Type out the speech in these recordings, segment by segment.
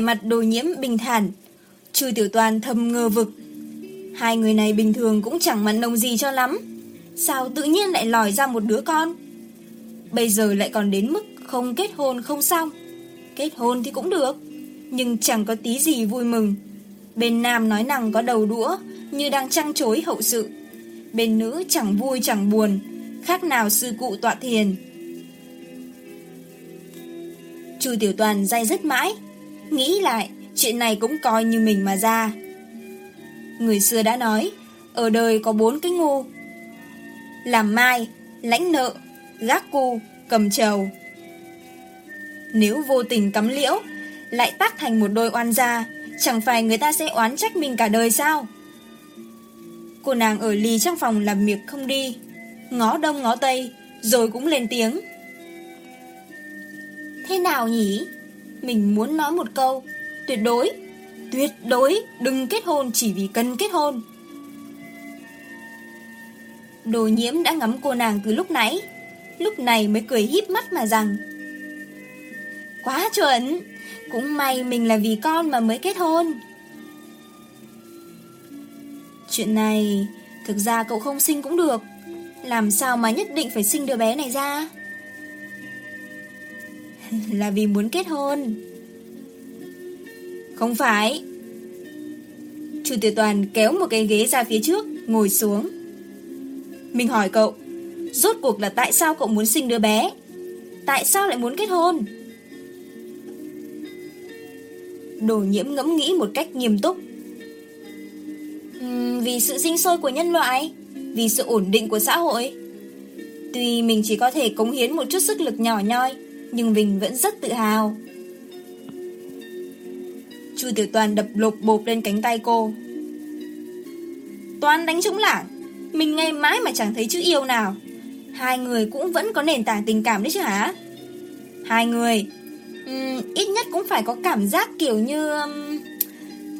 mặt đồ nhiễm bình thản. Trừ tiểu toàn thầm ngờ vực. Hai người này bình thường cũng chẳng mặn nồng gì cho lắm. Sao tự nhiên lại lòi ra một đứa con? Bây giờ lại còn đến mức không kết hôn không xong. Kết hôn thì cũng được, nhưng chẳng có tí gì vui mừng. Bên nam nói nàng có đầu đũa, như đang trăng chối hậu sự. Bên nữ chẳng vui chẳng buồn, khác nào sư cụ tọa thiền. Chu Tiểu Toàn dây dứt mãi, Nghĩ lại, chuyện này cũng coi như mình mà ra. Người xưa đã nói, ở đời có bốn cái ngu. Làm mai, lãnh nợ, gác cu, cầm trầu. Nếu vô tình cắm liễu, lại tác thành một đôi oan gia, chẳng phải người ta sẽ oán trách mình cả đời sao? Cô nàng ở lì trong phòng làm việc không đi, ngó đông ngó tây, rồi cũng lên tiếng. Thế nào nhỉ? mình muốn nói một câu, tuyệt đối, tuyệt đối đừng kết hôn chỉ vì cần kết hôn. Đồ nhiễm đã ngắm cô nàng từ lúc nãy, lúc này mới cười híp mắt mà rằng Quá chuẩn, cũng may mình là vì con mà mới kết hôn. Chuyện này, thực ra cậu không sinh cũng được, làm sao mà nhất định phải sinh đứa bé này ra? là vì muốn kết hôn. Không phải. Chu Tiểu Toàn kéo một cái ghế ra phía trước, ngồi xuống. Mình hỏi cậu, rốt cuộc là tại sao cậu muốn sinh đứa bé? Tại sao lại muốn kết hôn? Đồ nhiễm ngẫm nghĩ một cách nghiêm túc. Uhm, vì sự sinh sôi của nhân loại, vì sự ổn định của xã hội. Tuy mình chỉ có thể cống hiến một chút sức lực nhỏ nhoi, nhưng mình vẫn rất tự hào. Chu Tiểu Toàn đập lột bột lên cánh tay cô. Toàn đánh trống lảng, mình nghe mãi mà chẳng thấy chữ yêu nào. Hai người cũng vẫn có nền tảng tình cảm đấy chứ hả? Hai người, um, ít nhất cũng phải có cảm giác kiểu như... Um,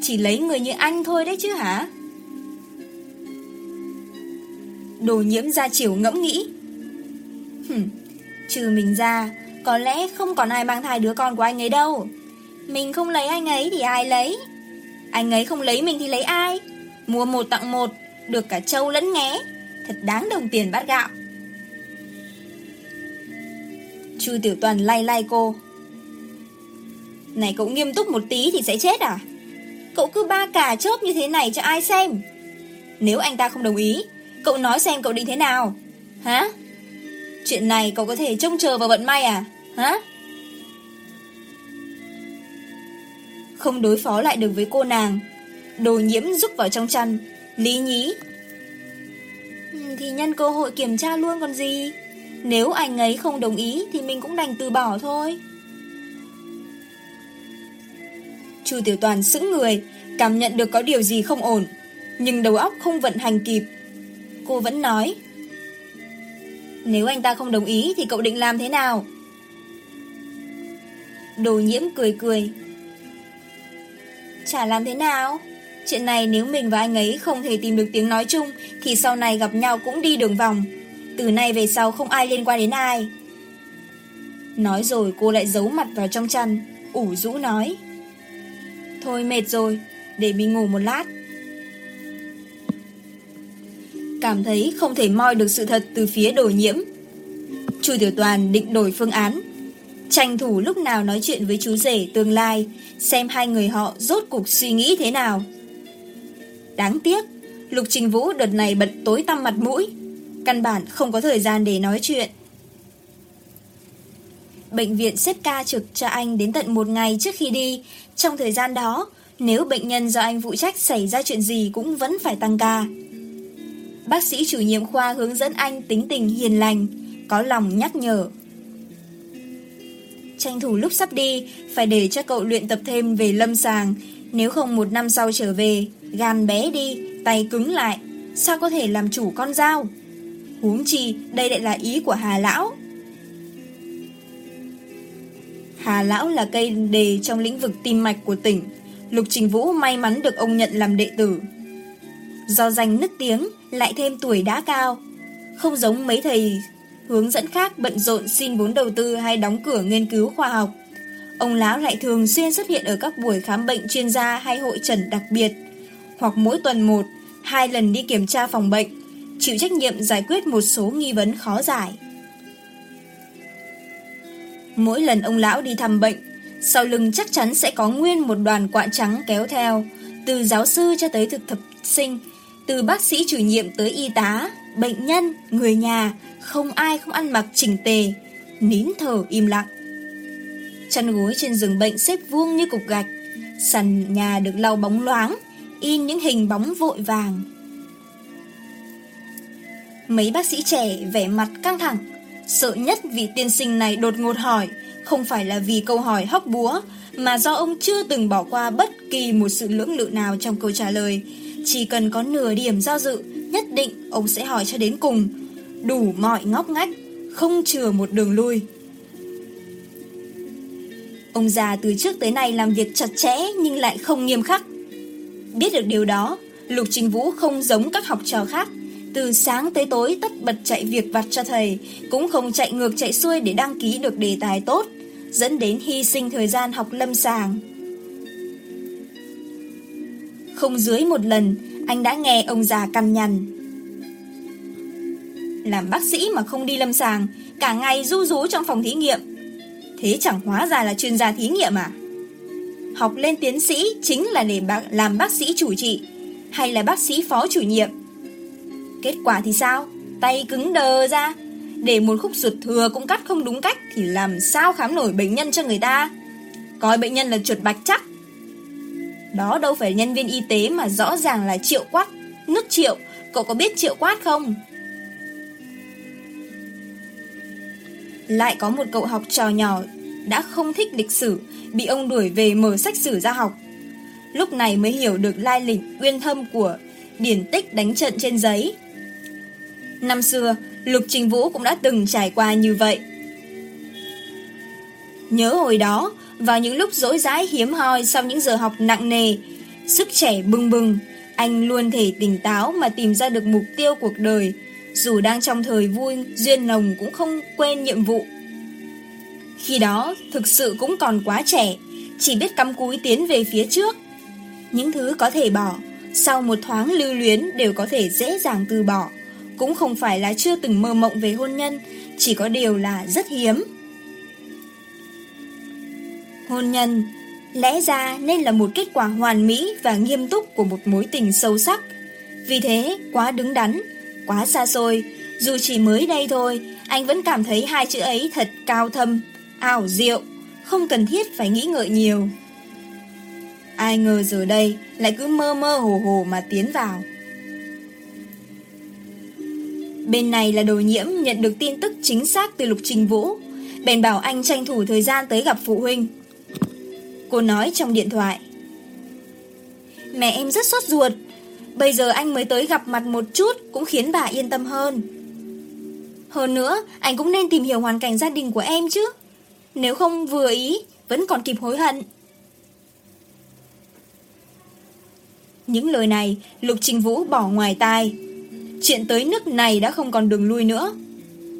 chỉ lấy người như anh thôi đấy chứ hả? Đồ nhiễm ra chiều ngẫm nghĩ. Trừ mình ra, có lẽ không còn ai mang thai đứa con của anh ấy đâu. Mình không lấy anh ấy thì ai lấy? Anh ấy không lấy mình thì lấy ai? Mua một tặng một, Được cả trâu lẫn nghé. Thật đáng đồng tiền bát gạo. Chu Tiểu Toàn lay lay cô. Này, cậu nghiêm túc một tí thì sẽ chết à? Cậu cứ ba cà chớp như thế này cho ai xem? Nếu anh ta không đồng ý, Cậu nói xem cậu định thế nào. Hả? Chuyện này cậu có thể trông chờ vào vận may à? Hả? Không đối phó lại được với cô nàng. Đồ nhiễm rúc vào trong chăn. Lý nhí ừ, Thì nhân cơ hội kiểm tra luôn còn gì? Nếu anh ấy không đồng ý Thì mình cũng đành từ bỏ thôi. Chu Tiểu Toàn sững người, Cảm nhận được có điều gì không ổn. Nhưng đầu óc không vận hành kịp. Cô vẫn nói nếu anh ta không đồng ý thì cậu định làm thế nào? Đồ nhiễm cười cười. Chả làm thế nào? Chuyện này nếu mình và anh ấy không thể tìm được tiếng nói chung thì sau này gặp nhau cũng đi đường vòng. Từ nay về sau không ai liên quan đến ai. Nói rồi cô lại giấu mặt vào trong chăn, ủ rũ nói. Thôi mệt rồi, để mình ngủ một lát cảm thấy không thể moi được sự thật từ phía đồ nhiễm. Chu Tiểu Toàn định đổi phương án, tranh thủ lúc nào nói chuyện với chú rể tương lai, xem hai người họ rốt cuộc suy nghĩ thế nào. Đáng tiếc, Lục Trình Vũ đợt này bật tối tăm mặt mũi, căn bản không có thời gian để nói chuyện. Bệnh viện xếp ca trực cho anh đến tận một ngày trước khi đi, trong thời gian đó, nếu bệnh nhân do anh phụ trách xảy ra chuyện gì cũng vẫn phải tăng ca bác sĩ chủ nhiệm khoa hướng dẫn anh tính tình hiền lành, có lòng nhắc nhở. Tranh thủ lúc sắp đi, phải để cho cậu luyện tập thêm về lâm sàng, nếu không một năm sau trở về, gan bé đi, tay cứng lại, sao có thể làm chủ con dao? Huống chi, đây lại là ý của Hà Lão. Hà Lão là cây đề trong lĩnh vực tim mạch của tỉnh. Lục Trình Vũ may mắn được ông nhận làm đệ tử, do danh nức tiếng, lại thêm tuổi đã cao. Không giống mấy thầy hướng dẫn khác bận rộn xin vốn đầu tư hay đóng cửa nghiên cứu khoa học. Ông Lão lại thường xuyên xuất hiện ở các buổi khám bệnh chuyên gia hay hội trần đặc biệt, hoặc mỗi tuần một, hai lần đi kiểm tra phòng bệnh, chịu trách nhiệm giải quyết một số nghi vấn khó giải. Mỗi lần ông Lão đi thăm bệnh, sau lưng chắc chắn sẽ có nguyên một đoàn quạ trắng kéo theo, từ giáo sư cho tới thực tập sinh, từ bác sĩ chủ nhiệm tới y tá, bệnh nhân, người nhà, không ai không ăn mặc chỉnh tề, nín thở im lặng. Chăn gối trên giường bệnh xếp vuông như cục gạch, sàn nhà được lau bóng loáng, in những hình bóng vội vàng. Mấy bác sĩ trẻ vẻ mặt căng thẳng, sợ nhất vì tiên sinh này đột ngột hỏi, không phải là vì câu hỏi hóc búa, mà do ông chưa từng bỏ qua bất kỳ một sự lưỡng lự nào trong câu trả lời, chỉ cần có nửa điểm do dự, nhất định ông sẽ hỏi cho đến cùng, đủ mọi ngóc ngách, không chừa một đường lui. Ông già từ trước tới nay làm việc chặt chẽ nhưng lại không nghiêm khắc. Biết được điều đó, Lục Trình Vũ không giống các học trò khác, từ sáng tới tối tất bật chạy việc vặt cho thầy, cũng không chạy ngược chạy xuôi để đăng ký được đề tài tốt, dẫn đến hy sinh thời gian học lâm sàng không dưới một lần anh đã nghe ông già căn nhằn. Làm bác sĩ mà không đi lâm sàng, cả ngày ru rú trong phòng thí nghiệm. Thế chẳng hóa ra là chuyên gia thí nghiệm à? Học lên tiến sĩ chính là để bác làm bác sĩ chủ trị hay là bác sĩ phó chủ nhiệm. Kết quả thì sao? Tay cứng đờ ra, để một khúc ruột thừa cũng cắt không đúng cách thì làm sao khám nổi bệnh nhân cho người ta? Coi bệnh nhân là chuột bạch chắc, đó, đâu phải nhân viên y tế mà rõ ràng là triệu quát Nước triệu. Cậu có biết triệu quát không? Lại có một cậu học trò nhỏ Đã không thích lịch sử, Bị ông đuổi về mở sách sử ra học. Lúc này mới hiểu được lai lịch uyên thâm của điển tích đánh trận trên giấy. Năm xưa, Lục Trình Vũ cũng đã từng trải qua như vậy. Nhớ hồi đó vào những lúc rỗi rãi hiếm hoi sau những giờ học nặng nề. Sức trẻ bừng bừng, anh luôn thể tỉnh táo mà tìm ra được mục tiêu cuộc đời. Dù đang trong thời vui, duyên nồng cũng không quên nhiệm vụ. Khi đó, thực sự cũng còn quá trẻ, chỉ biết cắm cúi tiến về phía trước. Những thứ có thể bỏ, sau một thoáng lưu luyến đều có thể dễ dàng từ bỏ. Cũng không phải là chưa từng mơ mộng về hôn nhân, chỉ có điều là rất hiếm hôn nhân. Lẽ ra nên là một kết quả hoàn mỹ và nghiêm túc của một mối tình sâu sắc. Vì thế, quá đứng đắn, quá xa xôi, dù chỉ mới đây thôi, anh vẫn cảm thấy hai chữ ấy thật cao thâm, ảo diệu, không cần thiết phải nghĩ ngợi nhiều. Ai ngờ giờ đây lại cứ mơ mơ hồ hồ mà tiến vào. Bên này là đồ nhiễm nhận được tin tức chính xác từ Lục Trình Vũ, bèn bảo anh tranh thủ thời gian tới gặp phụ huynh. Cô nói trong điện thoại. Mẹ em rất sốt ruột. Bây giờ anh mới tới gặp mặt một chút Cũng khiến bà yên tâm hơn. Hơn nữa, Anh cũng nên tìm hiểu hoàn cảnh gia đình của em chứ. Nếu không vừa ý, Vẫn còn kịp hối hận. Những lời này, Lục Trình Vũ bỏ ngoài tai. Chuyện tới nước này đã không còn đường lui nữa.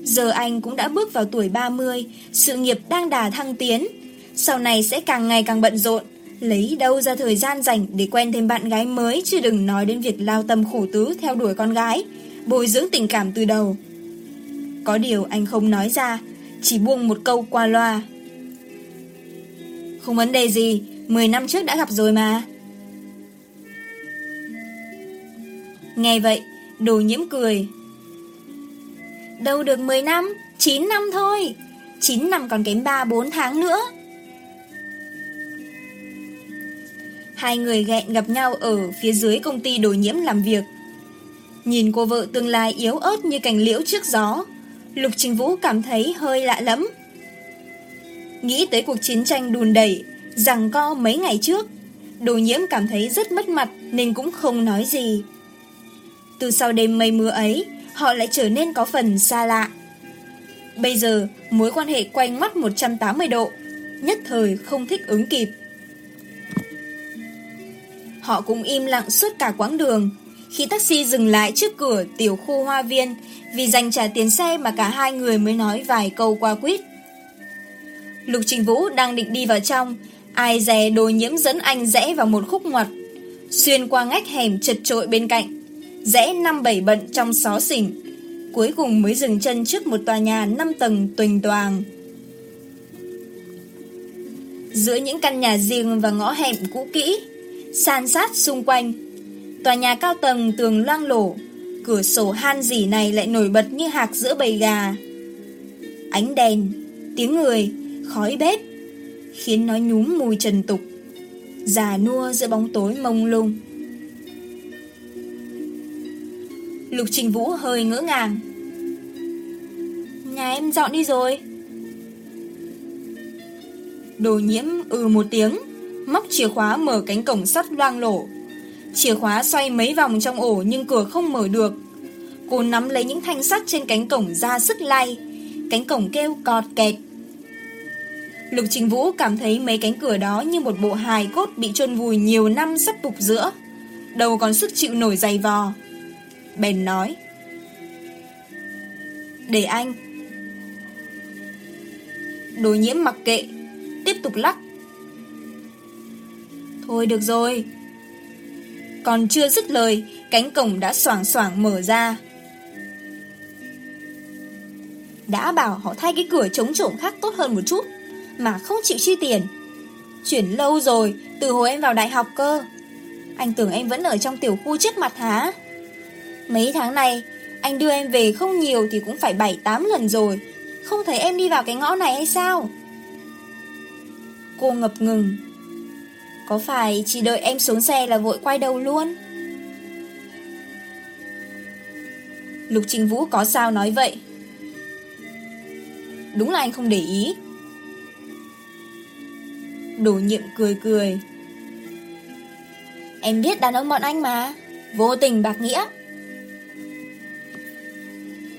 Giờ anh cũng đã bước vào tuổi 30 Sự nghiệp đang đà thăng tiến. Sau này sẽ càng ngày càng bận rộn. Lấy đâu ra thời gian dành để quen thêm bạn gái mới, Chứ đừng nói đến việc lao tâm khổ tứ theo đuổi con gái. Bồi dưỡng tình cảm từ đầu. Có điều anh không nói ra, Chỉ buông một câu qua loa. Không vấn đề gì 10 năm trước đã gặp rồi mà. Nghe vậy, Đồ nhiễm cười. Đâu được 10 năm 9 năm thôi. 9 năm còn kém 3-4 tháng nữa. hai người ghẹn gặp nhau ở phía dưới công ty đồ nhiễm làm việc. Nhìn cô vợ tương lai yếu ớt như cành liễu trước gió, Lục Trình Vũ cảm thấy hơi lạ lắm Nghĩ tới cuộc chiến tranh đùn đẩy, rằng co mấy ngày trước, đồ nhiễm cảm thấy rất mất mặt nên cũng không nói gì. Từ sau đêm mây mưa ấy, họ lại trở nên có phần xa lạ. Bây giờ, mối quan hệ quanh mắt 180 độ, nhất thời không thích ứng kịp. Họ cũng im lặng suốt cả quãng đường. Khi taxi dừng lại trước cửa tiểu khu hoa viên, vì dành trả tiền xe mà cả hai người mới nói vài câu qua quýt. Lục Trình Vũ đang định đi vào trong, ai dè đồ nhiễm dẫn anh rẽ vào một khúc ngoặt, xuyên qua ngách hẻm chật trội bên cạnh, rẽ năm bảy bận trong xó xỉnh, cuối cùng mới dừng chân trước một tòa nhà 5 tầng tuỳnh toàng. Giữa những căn nhà riêng và ngõ hẻm cũ kỹ, san sát xung quanh. Tòa nhà cao tầng tường loang lổ, cửa sổ han rỉ này lại nổi bật như hạc giữa bầy gà. Ánh đèn, tiếng người, khói bếp, khiến nó nhúm mùi trần tục, già nua giữa bóng tối mông lung. Lục Trình Vũ hơi ngỡ ngàng. Nhà em dọn đi rồi. Đồ nhiễm ừ một tiếng móc chìa khóa mở cánh cổng sắt loang lổ. Chìa khóa xoay mấy vòng trong ổ nhưng cửa không mở được. Cô nắm lấy những thanh sắt trên cánh cổng ra sức lay. Cánh cổng kêu cọt kẹt. Lục Trình Vũ cảm thấy mấy cánh cửa đó như một bộ hài cốt bị chôn vùi nhiều năm sắp bục giữa. Đầu còn sức chịu nổi dày vò. Bèn nói. Để anh. Đối nhiễm mặc kệ, tiếp tục lắc Thôi được rồi. Còn chưa dứt lời, cánh cổng đã soảng soảng mở ra. Đã bảo họ thay cái cửa chống trộm khác tốt hơn một chút, mà không chịu chi tiền. Chuyển lâu rồi, từ hồi em vào đại học cơ. Anh tưởng em vẫn ở trong tiểu khu trước mặt hả? Mấy tháng này, anh đưa em về không nhiều thì cũng phải 7-8 lần rồi. Không thấy em đi vào cái ngõ này hay sao? Cô ngập ngừng, có phải chỉ đợi em xuống xe là vội quay đầu luôn? Lục Trình Vũ có sao nói vậy? Đúng là anh không để ý. Đồ nhiệm cười cười. Em biết đàn ông bọn anh mà. Vô tình bạc nghĩa.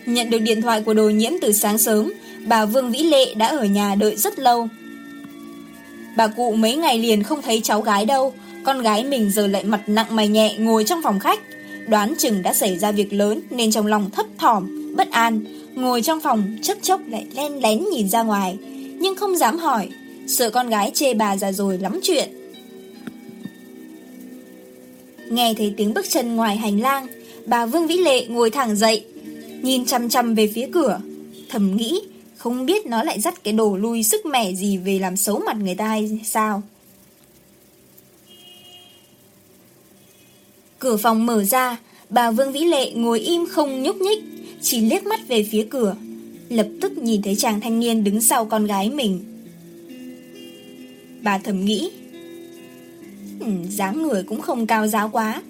Nhận được điện thoại của đồ nhiễm từ sáng sớm, Bà Vương Vĩ Lệ đã ở nhà đợi rất lâu. Bà cụ mấy ngày liền không thấy cháu gái đâu. Con gái mình giờ lại mặt nặng mày nhẹ ngồi trong phòng khách. Đoán chừng đã xảy ra việc lớn Nên trong lòng thấp thỏm, bất an. Ngồi trong phòng chốc chốc lại len lén nhìn ra ngoài Nhưng không dám hỏi. Sợ con gái chê bà già rồi lắm chuyện. Nghe thấy tiếng bước chân ngoài hành lang Bà Vương Vĩ Lệ ngồi thẳng dậy Nhìn chăm chăm về phía cửa. Thầm nghĩ không biết nó lại dắt cái đồ lui sức mẻ gì về làm xấu mặt người ta hay sao. Cửa phòng mở ra, bà Vương Vĩ Lệ ngồi im không nhúc nhích, chỉ liếc mắt về phía cửa, lập tức nhìn thấy chàng thanh niên đứng sau con gái mình. Bà thầm nghĩ, dáng người cũng không cao giáo quá,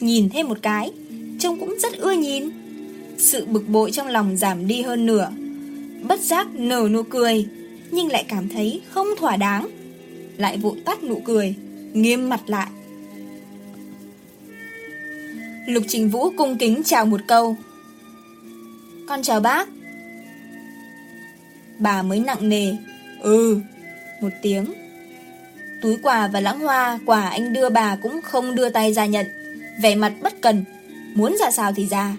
nhìn thêm một cái, trông cũng rất ưa nhìn. Sự bực bội trong lòng giảm đi hơn nửa, bất giác nở nụ cười, nhưng lại cảm thấy không thỏa đáng. Lại vội tắt nụ cười, nghiêm mặt lại. Lục Trình Vũ cung kính chào một câu. Con chào bác. Bà mới nặng nề, ừ, một tiếng. Túi quà và lãng hoa quà anh đưa bà cũng không đưa tay ra nhận, vẻ mặt bất cần, muốn ra sao thì ra.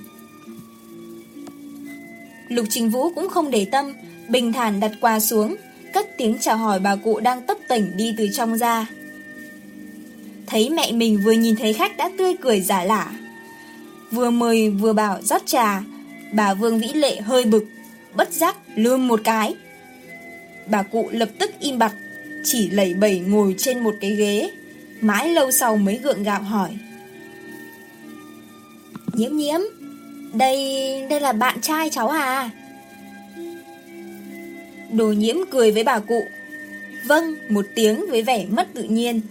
Lục Trình Vũ cũng không để tâm, bình thản đặt quà xuống, cất tiếng chào hỏi bà cụ đang tấp tỉnh đi từ trong ra. Thấy mẹ mình vừa nhìn thấy khách đã tươi cười giả lả. Vừa mời vừa bảo rót trà, bà Vương Vĩ Lệ hơi bực, bất giác lươn một cái. Bà cụ lập tức im bặt, chỉ lẩy bẩy ngồi trên một cái ghế, mãi lâu sau mới gượng gạo hỏi. Nhiễm nhiễm, đây, đây là bạn trai cháu à? Đồ nhiễm cười với bà cụ. Vâng, một tiếng với vẻ mất tự nhiên.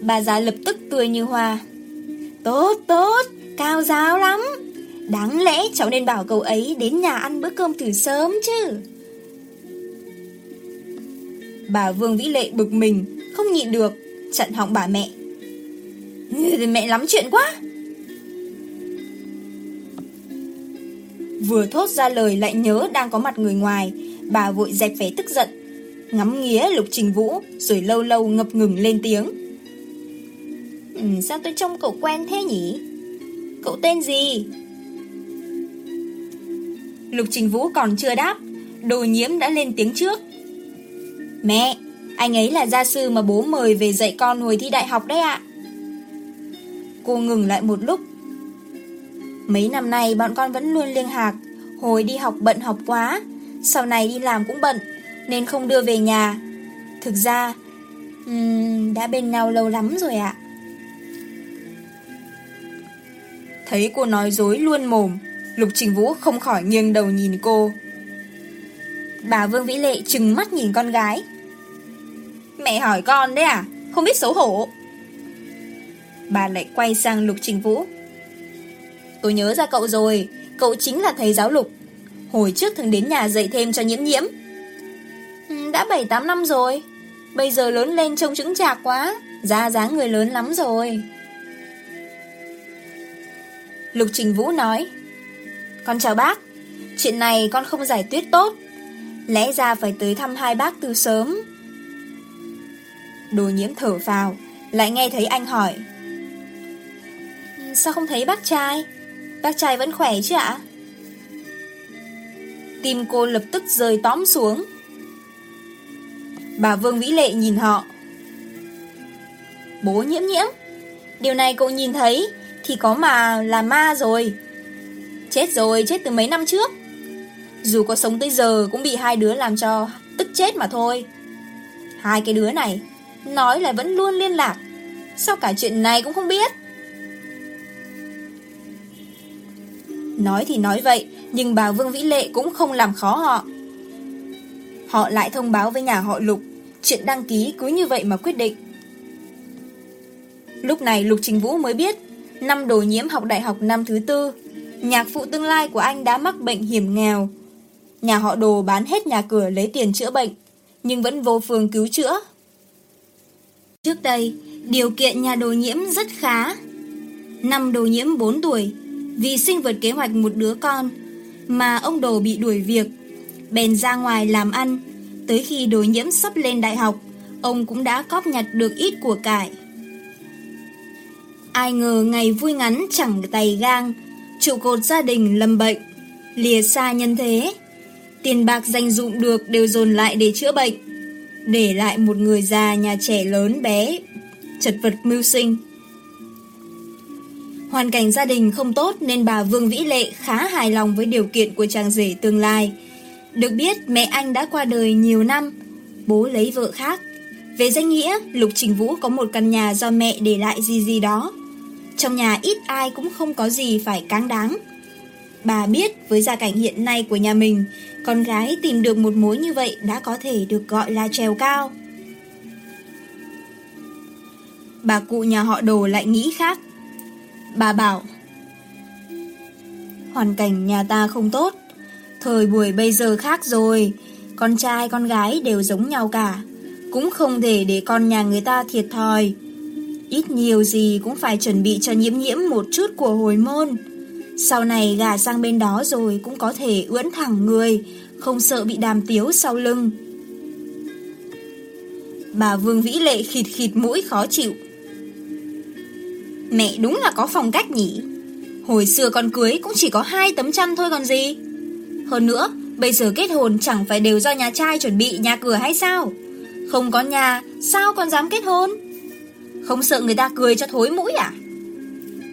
Bà già lập tức tươi như hoa. Tốt, tốt, cao giáo lắm. Đáng lẽ cháu nên bảo cậu ấy đến nhà ăn bữa cơm từ sớm chứ. Bà Vương Vĩ Lệ bực mình Không nhịn được Chặn họng bà mẹ. Mẹ lắm chuyện quá. Vừa thốt ra lời lại nhớ đang có mặt người ngoài. Bà vội dẹp vẻ tức giận, Ngắm nghía Lục Trình Vũ, Rồi lâu lâu ngập ngừng lên tiếng. Ừ, sao tôi trông cậu quen thế nhỉ? Cậu tên gì? Lục Trình Vũ còn chưa đáp, Đồ nhiễm đã lên tiếng trước. Mẹ, Anh ấy là gia sư mà bố mời về dạy con hồi thi đại học đấy ạ. Cô ngừng lại một lúc Mấy năm nay bọn con vẫn luôn liên hạc, hồi đi học bận học quá, sau này đi làm cũng bận, nên không đưa về nhà. Thực ra, um, đã bên nhau lâu lắm rồi ạ. Thấy cô nói dối luôn mồm, Lục Trình Vũ không khỏi nghiêng đầu nhìn cô. Bà Vương Vĩ Lệ trừng mắt nhìn con gái. Mẹ hỏi con đấy à, không biết xấu hổ. Bà lại quay sang Lục Trình Vũ, Tôi nhớ ra cậu rồi. Cậu chính là thầy giáo lục. Hồi trước thường đến nhà dạy thêm cho nhiễm nhiễm. Ừ, đã 7-8 năm rồi. Bây giờ lớn lên trông trứng chạc quá. Ra dáng người lớn lắm rồi. Lục Trình Vũ nói, Con chào bác. Chuyện này con không giải quyết tốt. Lẽ ra phải tới thăm hai bác từ sớm. Đồ nhiễm thở vào Lại nghe thấy anh hỏi, Sao không thấy bác trai? Bác trai vẫn khỏe chứ ạ? Tim cô lập tức rơi tóm xuống. Bà Vương Vĩ Lệ nhìn họ. Bố nhiễm nhiễm, Điều này cậu nhìn thấy Thì có mà là ma rồi. Chết rồi, chết từ mấy năm trước. Dù có sống tới giờ Cũng bị hai đứa làm cho tức chết mà thôi. Hai cái đứa này, Nói là vẫn luôn liên lạc. Sao cả chuyện này cũng không biết? Nói thì nói vậy, nhưng bà Vương Vĩ Lệ cũng không làm khó họ. Họ lại thông báo với nhà họ Lục, chuyện đăng ký cứ như vậy mà quyết định. Lúc này Lục Trình Vũ mới biết, năm đồ nhiễm học đại học năm thứ tư, nhạc phụ tương lai của anh đã mắc bệnh hiểm nghèo. Nhà họ đồ bán hết nhà cửa lấy tiền chữa bệnh, nhưng vẫn vô phương cứu chữa. Trước đây, điều kiện nhà đồ nhiễm rất khá. Năm đồ nhiễm 4 tuổi, vì sinh vượt kế hoạch một đứa con, mà ông Đồ bị đuổi việc. Bèn ra ngoài làm ăn, tới khi đối nhiễm sắp lên đại học, ông cũng đã cóp nhặt được ít của cải. Ai ngờ ngày vui ngắn chẳng tay gang, trụ cột gia đình lâm bệnh, lìa xa nhân thế. Tiền bạc dành dụng được đều dồn lại để chữa bệnh, để lại một người già nhà trẻ lớn bé, chật vật mưu sinh. Hoàn cảnh gia đình không tốt nên bà Vương Vĩ Lệ khá hài lòng với điều kiện của chàng rể tương lai. Được biết mẹ anh đã qua đời nhiều năm, bố lấy vợ khác. Về danh nghĩa, Lục Trình Vũ có một căn nhà do mẹ để lại gì gì đó. Trong nhà ít ai cũng không có gì phải cáng đáng. Bà biết với gia cảnh hiện nay của nhà mình, con gái tìm được một mối như vậy đã có thể được gọi là trèo cao. Bà cụ nhà họ đồ lại nghĩ khác. Bà bảo, Hoàn cảnh nhà ta không tốt, Thời buổi bây giờ khác rồi, Con trai, con gái đều giống nhau cả, Cũng không thể để con nhà người ta thiệt thòi. Ít nhiều gì cũng phải chuẩn bị cho nhiễm nhiễm một chút của hồi môn. Sau này gà sang bên đó rồi cũng có thể ưỡn thẳng người, Không sợ bị đàm tiếu sau lưng. Bà Vương Vĩ Lệ khịt khịt mũi khó chịu. Mẹ đúng là có phong cách nhỉ. Hồi xưa con cưới cũng chỉ có hai tấm chăn thôi còn gì. Hơn nữa, Bây giờ kết hôn chẳng phải đều do nhà trai chuẩn bị, nhà cửa hay sao? Không có nhà, Sao còn dám kết hôn? Không sợ người ta cười cho thối mũi à?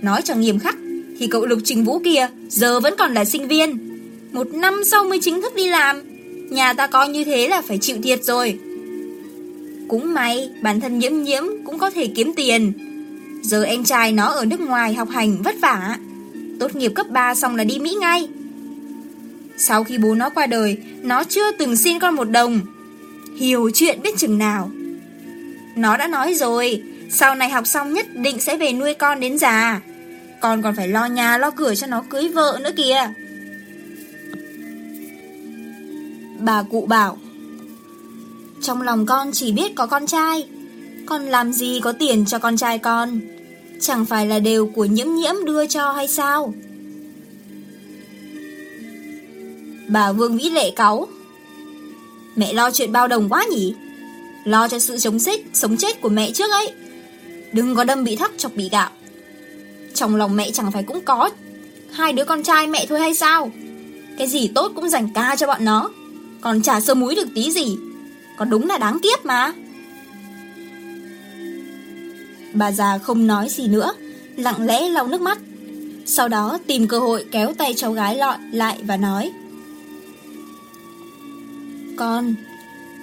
Nói cho nghiêm khắc, Thì cậu Lục Trình Vũ kia Giờ vẫn còn là sinh viên. Một năm sau mới chính thức đi làm. Nhà ta coi như thế là phải chịu thiệt rồi. Cũng may, Bản thân nhiễm nhiễm cũng có thể kiếm tiền. Giờ em trai nó ở nước ngoài học hành, vất vả. Tốt nghiệp cấp 3 xong là đi Mỹ ngay. Sau khi bố nó qua đời, Nó chưa từng xin con một đồng. Hiểu chuyện biết chừng nào. Nó đã nói rồi, Sau này học xong nhất định sẽ về nuôi con đến già. Con còn phải lo nhà, lo cửa cho nó cưới vợ nữa kìa. Bà cụ bảo, Trong lòng con chỉ biết có con trai. Con làm gì có tiền cho con trai con? Chẳng phải là đều của nhiễm nhiễm đưa cho hay sao? Bà Vương Vĩ Lệ cáu. Mẹ lo chuyện bao đồng quá nhỉ? Lo cho sự chống xích, sống chết của mẹ trước ấy. Đừng có đâm bị thắc chọc bị gạo. Trong lòng mẹ chẳng phải cũng có Hai đứa con trai mẹ thôi hay sao? Cái gì tốt cũng dành ca cho bọn nó. Còn chả sơ múi được tí gì. Còn đúng là đáng tiếc mà. Bà già không nói gì nữa, lặng lẽ lau nước mắt. Sau đó tìm cơ hội kéo tay cháu gái lọi lại và nói. Con,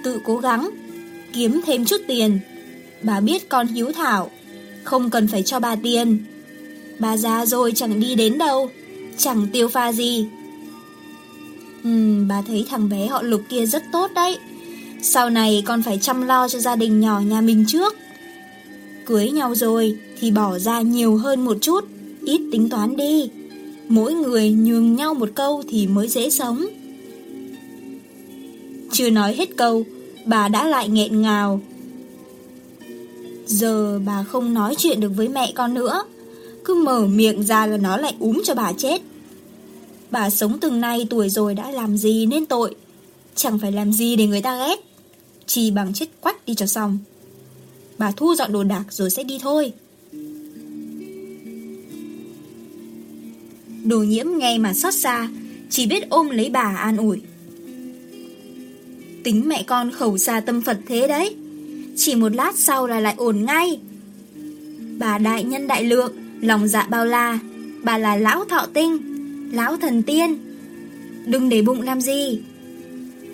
tự cố gắng, kiếm thêm chút tiền. Bà biết con hiếu thảo, không cần phải cho bà tiền. Bà già rồi chẳng đi đến đâu, chẳng tiêu pha gì. Ừ, bà thấy thằng bé họ lục kia rất tốt đấy. Sau này con phải chăm lo cho gia đình nhỏ nhà mình trước. Cưới nhau rồi thì bỏ ra nhiều hơn một chút, ít tính toán đi. Mỗi người nhường nhau một câu thì mới dễ sống. Chưa nói hết câu, bà đã lại nghẹn ngào. Giờ bà không nói chuyện được với mẹ con nữa, cứ mở miệng ra là nó lại úm cho bà chết. Bà sống từng nay tuổi rồi đã làm gì nên tội, chẳng phải làm gì để người ta ghét, chỉ bằng chết quách đi cho xong. Bà thu dọn đồ đạc rồi sẽ đi thôi. Đồ nhiễm nghe mà xót xa, Chỉ biết ôm lấy bà an ủi. Tính mẹ con khẩu xa tâm Phật thế đấy, Chỉ một lát sau là lại ổn ngay. Bà đại nhân đại lượng, Lòng dạ bao la, Bà là lão thọ tinh, Lão thần tiên. Đừng để bụng làm gì.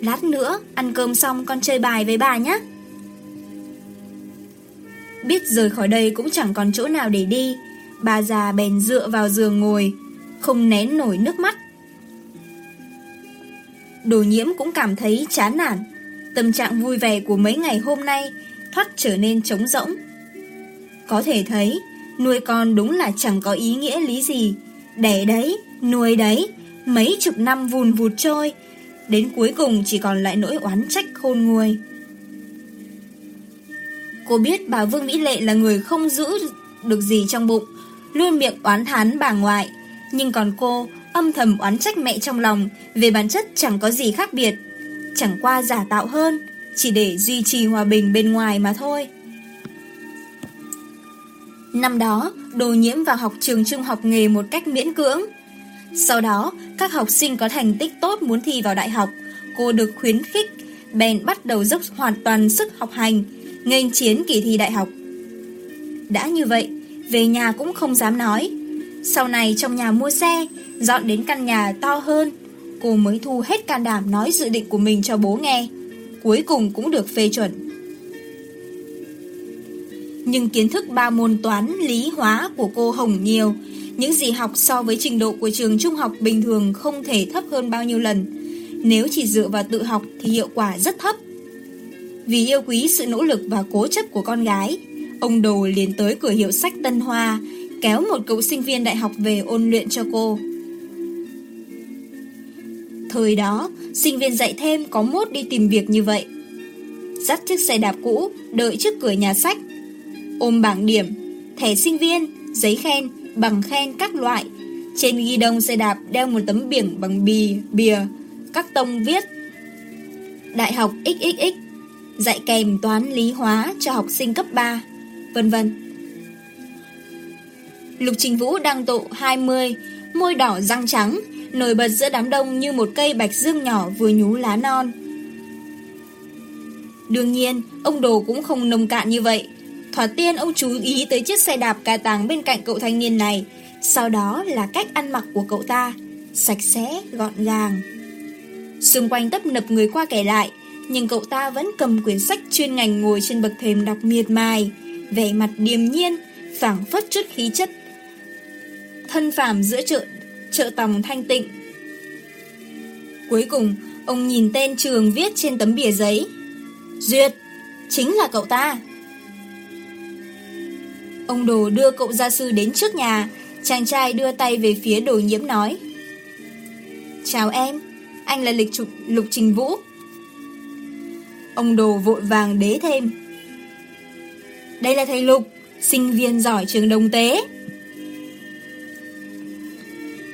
Lát nữa ăn cơm xong con chơi bài với bà nhé biết rời khỏi đây cũng chẳng còn chỗ nào để đi, bà già bèn dựa vào giường ngồi, không nén nổi nước mắt. Đồ nhiễm cũng cảm thấy chán nản, tâm trạng vui vẻ của mấy ngày hôm nay thoát trở nên trống rỗng. Có thể thấy, nuôi con đúng là chẳng có ý nghĩa lý gì, đẻ đấy, nuôi đấy, mấy chục năm vùn vụt trôi, đến cuối cùng chỉ còn lại nỗi oán trách khôn nguôi. Cô biết bà Vương Mỹ Lệ là người không giữ được gì trong bụng, luôn miệng oán thán bà ngoại. Nhưng còn cô âm thầm oán trách mẹ trong lòng, về bản chất chẳng có gì khác biệt. Chẳng qua giả tạo hơn, chỉ để duy trì hòa bình bên ngoài mà thôi. Năm đó, đồ nhiễm vào học trường trung học nghề một cách miễn cưỡng. Sau đó, các học sinh có thành tích tốt muốn thi vào đại học, cô được khuyến khích, bèn bắt đầu dốc hoàn toàn sức học hành, nghênh chiến kỳ thi đại học. Đã như vậy, về nhà cũng không dám nói. Sau này trong nhà mua xe, dọn đến căn nhà to hơn, cô mới thu hết can đảm nói dự định của mình cho bố nghe. Cuối cùng cũng được phê chuẩn. Nhưng kiến thức ba môn toán, lý, hóa của cô hồng nhiều, những gì học so với trình độ của trường trung học bình thường không thể thấp hơn bao nhiêu lần. Nếu chỉ dựa vào tự học thì hiệu quả rất thấp. Vì yêu quý sự nỗ lực và cố chấp của con gái, ông Đồ liền tới cửa hiệu sách Tân Hoa, kéo một cậu sinh viên đại học về ôn luyện cho cô. Thời đó, sinh viên dạy thêm có mốt đi tìm việc như vậy. Dắt chiếc xe đạp cũ, đợi trước cửa nhà sách. Ôm bảng điểm, thẻ sinh viên, giấy khen, bằng khen các loại. Trên ghi đông xe đạp đeo một tấm biển bằng bì, bìa, các tông viết. Đại học XXX dạy kèm toán lý hóa cho học sinh cấp 3, vân vân. Lục Trình Vũ đang tụ 20, môi đỏ răng trắng, nổi bật giữa đám đông như một cây bạch dương nhỏ vừa nhú lá non. Đương nhiên, ông Đồ cũng không nồng cạn như vậy. Thoạt tiên ông chú ý tới chiếc xe đạp cà tàng bên cạnh cậu thanh niên này, sau đó là cách ăn mặc của cậu ta, sạch sẽ, gọn gàng. Xung quanh tấp nập người qua kẻ lại, nhưng cậu ta vẫn cầm quyển sách chuyên ngành ngồi trên bậc thềm đọc miệt mài, vẻ mặt điềm nhiên, phảng phất chút khí chất. Thân phàm giữa chợ, chợ tòng thanh tịnh. Cuối cùng, ông nhìn tên trường viết trên tấm bìa giấy. Duyệt, chính là cậu ta. Ông đồ đưa cậu gia sư đến trước nhà, chàng trai đưa tay về phía đồ nhiễm nói. Chào em, anh là lịch trục Lục Trình Vũ, Ông Đồ vội vàng đế thêm. Đây là thầy Lục, Sinh viên giỏi trường đồng tế.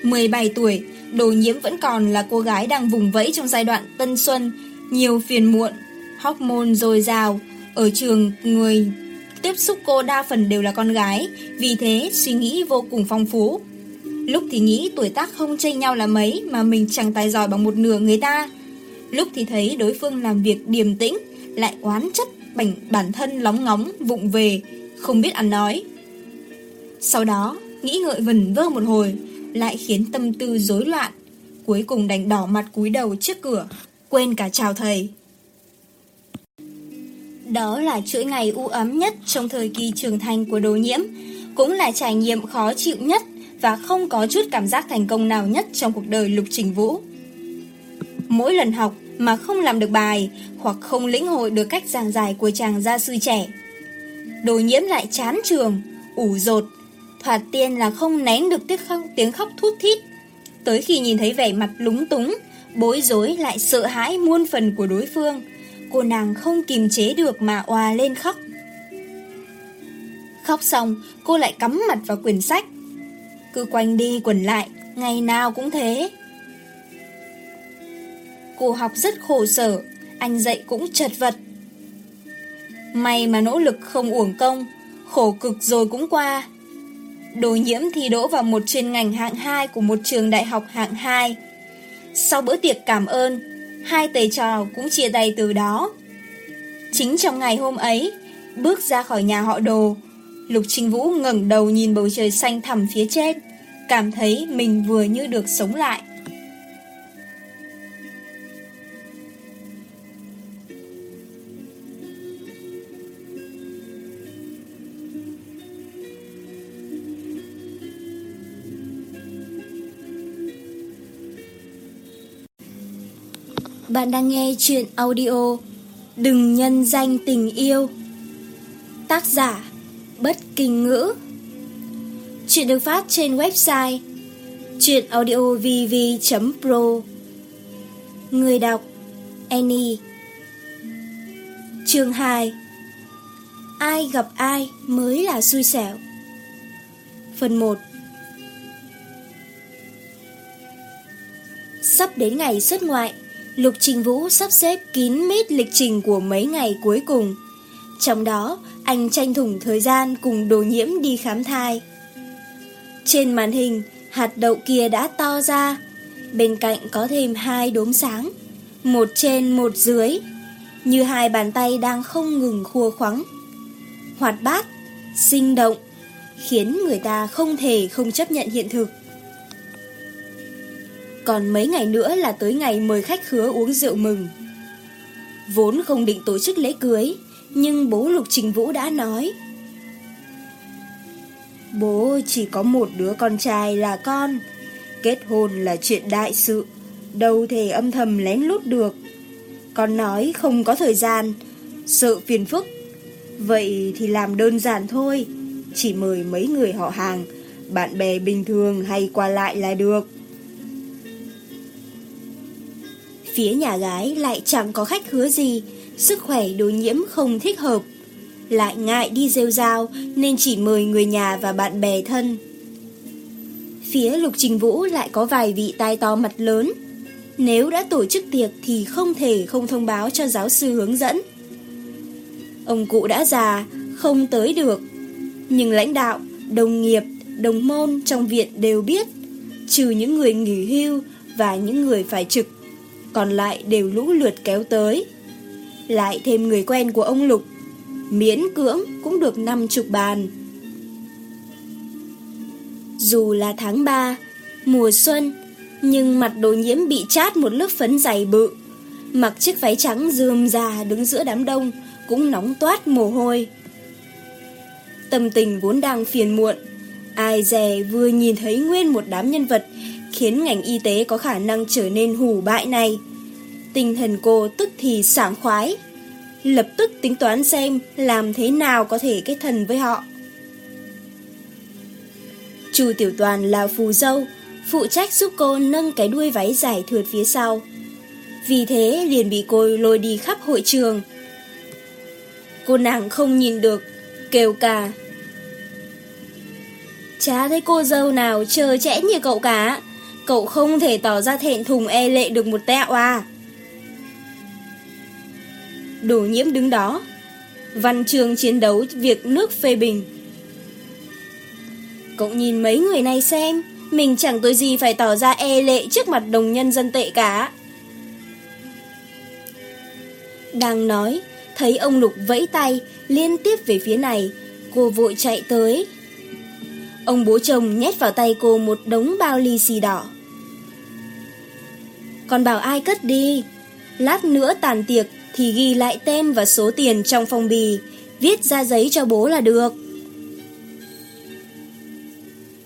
17 tuổi, Đồ nhiễm vẫn còn là cô gái đang vùng vẫy trong giai đoạn tân xuân, Nhiều phiền muộn, Hormone dồi dào. Ở trường, người tiếp xúc cô đa phần đều là con gái, Vì thế suy nghĩ vô cùng phong phú. Lúc thì nghĩ tuổi tác không chênh nhau là mấy Mà mình chẳng tài giỏi bằng một nửa người ta. Lúc thì thấy đối phương làm việc điềm tĩnh, lại oán trách bản, bản thân lóng ngóng, vụng về, không biết ăn nói. Sau đó, nghĩ ngợi vần vơ một hồi, lại khiến tâm tư rối loạn, cuối cùng đành đỏ mặt cúi đầu trước cửa, quên cả chào thầy. Đó là chuỗi ngày u ấm nhất trong thời kỳ trưởng thành của đồ nhiễm, cũng là trải nghiệm khó chịu nhất và không có chút cảm giác thành công nào nhất trong cuộc đời Lục Trình Vũ. Mỗi lần học, mà không làm được bài hoặc không lĩnh hội được cách giảng giải của chàng gia sư trẻ. Đồ nhiễm lại chán trường, ủ rột, thoạt tiên là không nén được tiếng khóc, tiếng khóc thút thít. Tới khi nhìn thấy vẻ mặt lúng túng, bối rối lại sợ hãi muôn phần của đối phương, cô nàng không kìm chế được mà oà lên khóc. Khóc xong, cô lại cắm mặt vào quyển sách. Cứ quanh đi quẩn lại, ngày nào cũng thế. Cô học rất khổ sở Anh dạy cũng chật vật. May mà nỗ lực không uổng công Khổ cực rồi cũng qua. Đồ nhiễm thi đỗ vào một chuyên ngành hạng 2 Của một trường đại học hạng 2 Sau bữa tiệc cảm ơn Hai tề trò cũng chia tay từ đó. Chính trong ngày hôm ấy Bước ra khỏi nhà họ đồ Lục Trinh Vũ ngẩng đầu nhìn bầu trời xanh thẳm phía trên, cảm thấy mình vừa như được sống lại. Bạn đang nghe chuyện audio Đừng nhân danh tình yêu. Tác giả, Bất Kinh Ngữ. Chuyện được phát trên website Chuyện audio vv.pro Người đọc, Annie. Chương 2 Ai gặp ai mới là xui xẻo? Phần 1 Sắp đến ngày xuất ngoại Lục Trình Vũ sắp xếp kín mít lịch trình của mấy ngày cuối cùng. Trong đó, anh tranh thủ thời gian cùng đồ nhiễm đi khám thai. Trên màn hình, hạt đậu kia đã to ra. Bên cạnh có thêm hai đốm sáng, một trên một dưới, như hai bàn tay đang không ngừng khua khoắng. Hoạt bát, sinh động, khiến người ta không thể không chấp nhận hiện thực. Còn mấy ngày nữa là tới ngày mời khách khứa uống rượu mừng. Vốn không định tổ chức lễ cưới, Nhưng bố Lục Trình Vũ đã nói, Bố chỉ có một đứa con trai là con. Kết hôn là chuyện đại sự, Đâu thể âm thầm lén lút được. Con nói không có thời gian, Sợ phiền phức. Vậy thì làm đơn giản thôi, Chỉ mời mấy người họ hàng, Bạn bè bình thường hay qua lại là được. Phía nhà gái lại chẳng có khách hứa gì, sức khỏe đối nhiễm không thích hợp. Lại ngại đi rêu rao nên chỉ mời người nhà và bạn bè thân. Phía Lục Trình Vũ lại có vài vị tai to mặt lớn. Nếu đã tổ chức tiệc thì không thể không thông báo cho giáo sư hướng dẫn. Ông cụ đã già, không tới được. Nhưng lãnh đạo, đồng nghiệp, đồng môn trong viện đều biết, trừ những người nghỉ hưu và những người phải trực còn lại đều lũ lượt kéo tới. Lại thêm người quen của ông Lục, miễn cưỡng cũng được năm chục bàn. Dù là tháng 3, mùa xuân, nhưng mặt đồ nhiễm bị chát một lớp phấn dày bự. Mặc chiếc váy trắng dườm già đứng giữa đám đông, cũng nóng toát mồ hôi. Tâm tình vốn đang phiền muộn, ai dè vừa nhìn thấy nguyên một đám nhân vật khiến ngành y tế có khả năng trở nên hủ bại này. Tinh thần cô tức thì sảng khoái, lập tức tính toán xem làm thế nào có thể kết thân với họ. Chu Tiểu Toàn là phù dâu, phụ trách giúp cô nâng cái đuôi váy dài thượt phía sau. Vì thế liền bị cô lôi đi khắp hội trường. Cô nàng không nhìn được, kêu cả. Chá thấy cô dâu nào chờ chẽn như cậu cả. Cậu không thể tỏ ra thẹn thùng e lệ được một tẹo à? Đồ nhiễm đứng đó. Văn trường chiến đấu việc nước phê bình. Cậu nhìn mấy người này xem, Mình chẳng tối gì phải tỏ ra e lệ trước mặt đồng nhân dân tệ cả. Đang nói, Thấy ông Lục vẫy tay, Liên tiếp về phía này, Cô vội chạy tới. Ông bố chồng nhét vào tay cô một đống bao ly xì đỏ còn bảo ai cất đi. Lát nữa tàn tiệc thì ghi lại tên và số tiền trong phong bì, viết ra giấy cho bố là được.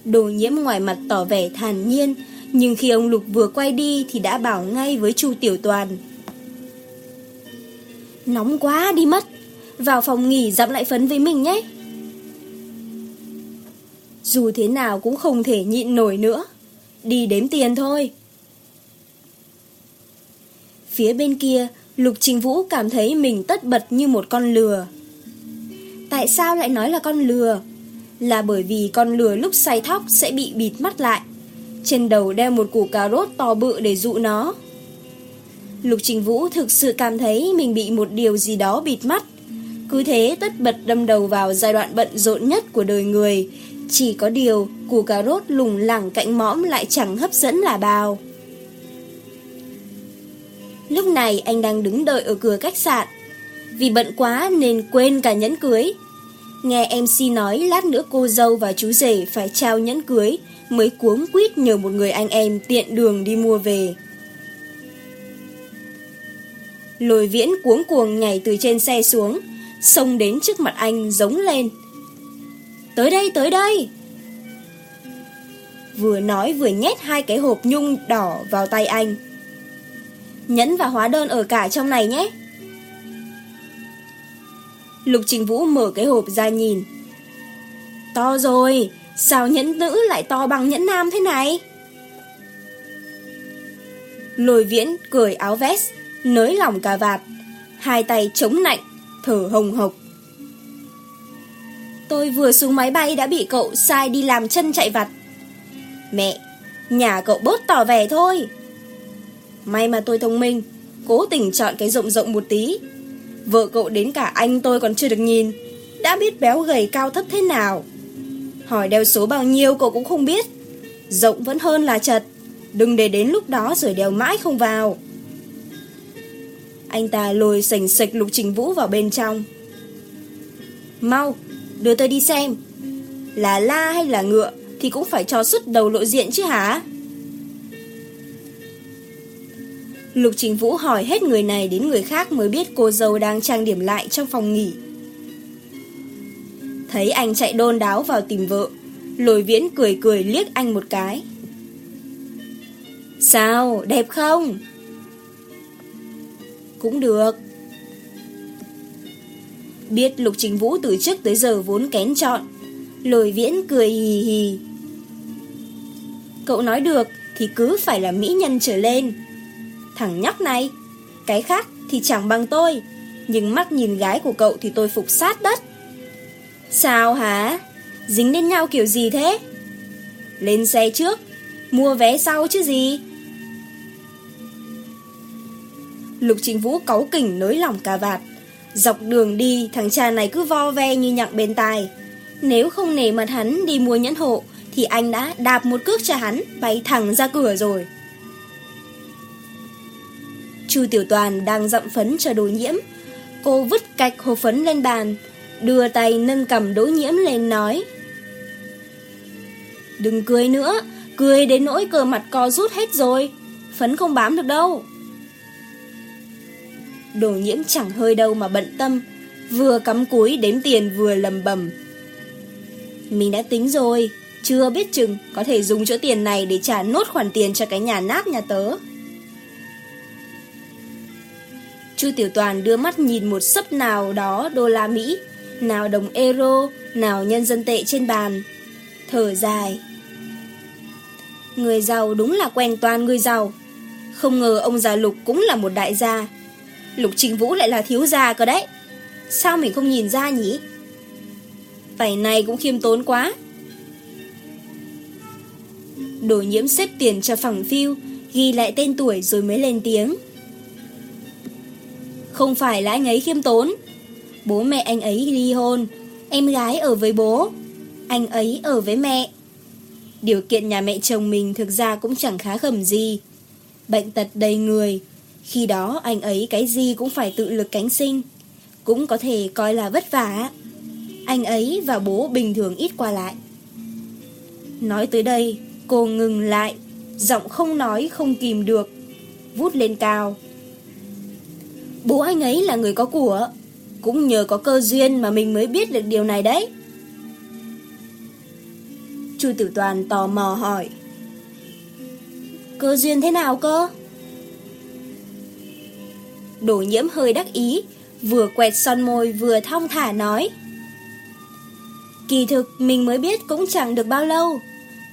Đồ nhiễm ngoài mặt tỏ vẻ thản nhiên, nhưng khi ông Lục vừa quay đi thì đã bảo ngay với Chu Tiểu Toàn. Nóng quá đi mất, vào phòng nghỉ dặm lại phấn với mình nhé. Dù thế nào cũng không thể nhịn nổi nữa, đi đếm tiền thôi. Phía bên kia, Lục Trình Vũ cảm thấy mình tất bật như một con lừa. Tại sao lại nói là con lừa? Là bởi vì con lừa lúc say thóc sẽ bị bịt mắt lại. Trên đầu đeo một củ cà rốt to bự để dụ nó. Lục Trình Vũ thực sự cảm thấy mình bị một điều gì đó bịt mắt. Cứ thế tất bật đâm đầu vào giai đoạn bận rộn nhất của đời người. Chỉ có điều, củ cà rốt lủng lẳng cạnh mõm lại chẳng hấp dẫn là bao. Lúc này anh đang đứng đợi ở cửa khách sạn. Vì bận quá nên quên cả nhẫn cưới. Nghe MC nói lát nữa cô dâu và chú rể phải trao nhẫn cưới mới cuống quýt nhờ một người anh em tiện đường đi mua về. lồi viễn cuống cuồng nhảy từ trên xe xuống, xông đến trước mặt anh giống lên. Tới đây, tới đây! Vừa nói vừa nhét hai cái hộp nhung đỏ vào tay anh. Nhẫn và hóa đơn ở cả trong này nhé. Lục Trình Vũ mở cái hộp ra nhìn. To rồi, Sao nhẫn nữ lại to bằng nhẫn nam thế này? Lôi viễn cười áo vest, Nới lỏng cà vạt, Hai tay chống nạnh, Thở hồng hộc. Tôi vừa xuống máy bay đã bị cậu sai đi làm chân chạy vặt. Mẹ, Nhà cậu bớt tỏ vẻ thôi. May mà tôi thông minh, cố tình chọn cái rộng rộng một tí. Vợ cậu đến cả anh tôi còn chưa được nhìn, đã biết béo gầy cao thấp thế nào. Hỏi đeo số bao nhiêu cậu cũng không biết. Rộng vẫn hơn là chật, đừng để đến lúc đó rồi đeo mãi không vào. Anh ta lùi sành sạch Lục Trình Vũ vào bên trong. Mau, đưa tôi đi xem. Là la hay là ngựa thì cũng phải cho xuất đầu lộ diện chứ hả? Lục Trình Vũ hỏi hết người này đến người khác mới biết cô dâu đang trang điểm lại trong phòng nghỉ. Thấy anh chạy đôn đáo vào tìm vợ, lồi viễn cười cười liếc anh một cái. Sao, đẹp không? Cũng được. Biết Lục Trình Vũ từ trước tới giờ vốn kén chọn, lồi viễn cười hì hì. Cậu nói được thì cứ phải là mỹ nhân trở lên thằng nhóc này. Cái khác thì chẳng bằng tôi, nhưng mắt nhìn gái của cậu thì tôi phục sát đất. Sao hả? Dính đến nhau kiểu gì thế? Lên xe trước, mua vé sau chứ gì? Lục Chính Vũ cáu kỉnh nới lỏng cà vạt. Dọc đường đi, thằng cha này cứ vo ve như nhặng bên tai. Nếu không nể mặt hắn đi mua nhẫn hộ, thì anh đã đạp một cước cho hắn, bay thẳng ra cửa rồi. Chu Tiểu Toàn đang dặm phấn cho đối nhiễm. Cô vứt cạch hồ phấn lên bàn, đưa tay nâng cầm đối nhiễm lên nói. Đừng cười nữa, cười đến nỗi cờ mặt co rút hết rồi, phấn không bám được đâu. Đồ nhiễm chẳng hơi đâu mà bận tâm, vừa cắm cúi đếm tiền vừa lầm bầm. Mình đã tính rồi, chưa biết chừng có thể dùng chỗ tiền này để trả nốt khoản tiền cho cái nhà nát nhà tớ. Chu Tiểu Toàn đưa mắt nhìn một sấp nào đó đô la Mỹ, nào đồng euro, nào nhân dân tệ trên bàn. Thở dài. Người giàu đúng là quen toàn người giàu. Không ngờ ông già Lục cũng là một đại gia. Lục Trình Vũ lại là thiếu gia cơ đấy. Sao mình không nhìn ra nhỉ? Vải này cũng khiêm tốn quá. Đồ nhiễm xếp tiền cho phẳng phiu, ghi lại tên tuổi rồi mới lên tiếng. Không phải là anh ấy khiêm tốn. Bố mẹ anh ấy ly hôn. Em gái ở với bố. Anh ấy ở với mẹ. Điều kiện nhà mẹ chồng mình thực ra cũng chẳng khá khẩm gì. Bệnh tật đầy người. Khi đó anh ấy cái gì cũng phải tự lực cánh sinh. Cũng có thể coi là vất vả. Anh ấy và bố bình thường ít qua lại. Nói tới đây, Cô ngừng lại. Giọng không nói, không kìm được. Vút lên cao. Bố anh ấy là người có của, Cũng nhờ có cơ duyên mà mình mới biết được điều này đấy. Chu Tiểu Toàn tò mò hỏi, Cơ duyên thế nào cơ? Đổ nhiễm hơi đắc ý, Vừa quẹt son môi vừa thong thả nói, Kỳ thực mình mới biết cũng chẳng được bao lâu,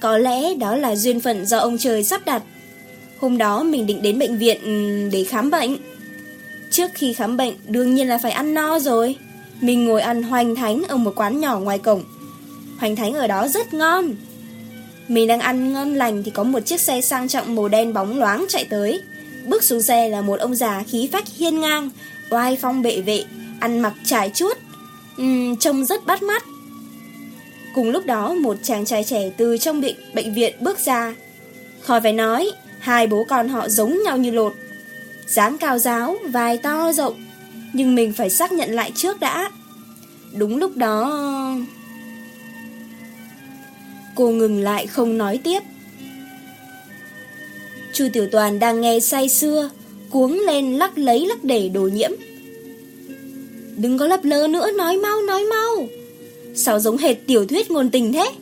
Có lẽ đó là duyên phận do ông trời sắp đặt. Hôm đó mình định đến bệnh viện để khám bệnh. Trước khi khám bệnh đương nhiên là phải ăn no rồi. Mình ngồi ăn hoành thánh ở một quán nhỏ ngoài cổng. Hoành thánh ở đó rất ngon. Mình đang ăn ngon lành thì có một chiếc xe sang trọng màu đen bóng loáng chạy tới. Bước xuống xe là một ông già khí phách hiên ngang Oai phong bệ vệ Ăn mặc trải chuốt uhm, Trông rất bắt mắt. Cùng lúc đó một chàng trai trẻ từ trong bệnh, bệnh viện bước ra. Khỏi phải nói Hai bố con họ giống nhau như lột dáng cao giáo, vai to rộng. Nhưng mình phải xác nhận lại trước đã. Đúng lúc đó... Cô ngừng lại không nói tiếp. Chu Tiểu Toàn đang nghe say xưa, cuống lên lắc lấy lắc để đồ nhiễm. Đừng có lấp lơ nữa, nói mau, nói mau. Sao giống hệt tiểu thuyết ngôn tình thế?